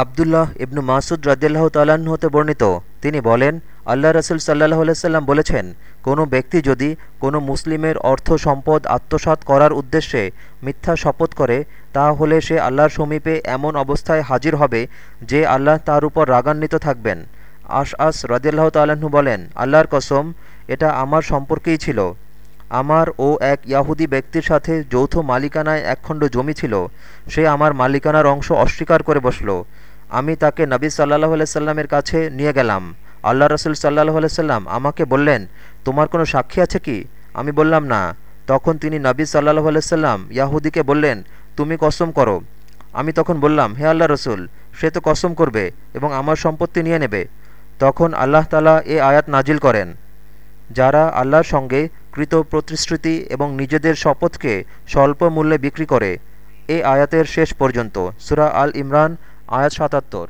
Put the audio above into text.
আবদুল্লাহ ইবনু মাসুদ রাজিয়াল্লাহ তাল্লাহ্ন হতে বর্ণিত। তিনি বলেন, আল্লাহ রসুল সাল্লাহ সাল্লাম বলেছেন, কোনো ব্যক্তি যদি কোনো মুসলিমের অর্থ সম্পদ আত্মসাৎ করার উদ্দেশ্যে মিথ্যা শপথ করে, তাহলে সে আল্লাহর সমীপে এমন অবস্থায় হাজির হবে যে আল্লাহ তার উপর রাগান্বিত থাকবেন। আশ আস রদিয়াল্লাহ তাল্লাহ্ন বলেন, আল্লাহর কসম, এটা আমার সম্পর্কেই ছিল। আমার ও এক ইয়াহুদি ব্যক্তির সাথে যৌথ মালিকানায় একখণ্ড জমি ছিল। সে আমার মালিকানার অংশ অস্বীকার করে বসল। আমি তাকে নবী সাল্লাহ সাল্লামের কাছে নিয়ে গেলাম। আল্লাহ রসুল সাল্লাহ সাল্লাম আমাকে বললেন, তোমার কোনো সাক্ষী আছে কি? আমি বললাম, না। তখন তিনি নবী সাল্লাহ সাল্লাম ইয়াহুদিকে বললেন, তুমি কসম করো। আমি তখন বললাম, হে আল্লাহ রসুল, সে তো কসম করবে এবং আমার সম্পত্তি নিয়ে নেবে। তখন আল্লাহ তালা এ আয়াত নাজিল করেন। যারা আল্লাহর সঙ্গে কৃত প্রতিশ্রুতি এবং নিজেদের শপথকে স্বল্প মূল্যে বিক্রি করে, এ আয়াতের শেষ পর্যন্ত, সুরা আল ইমরান আয়াত সাতাত্তর।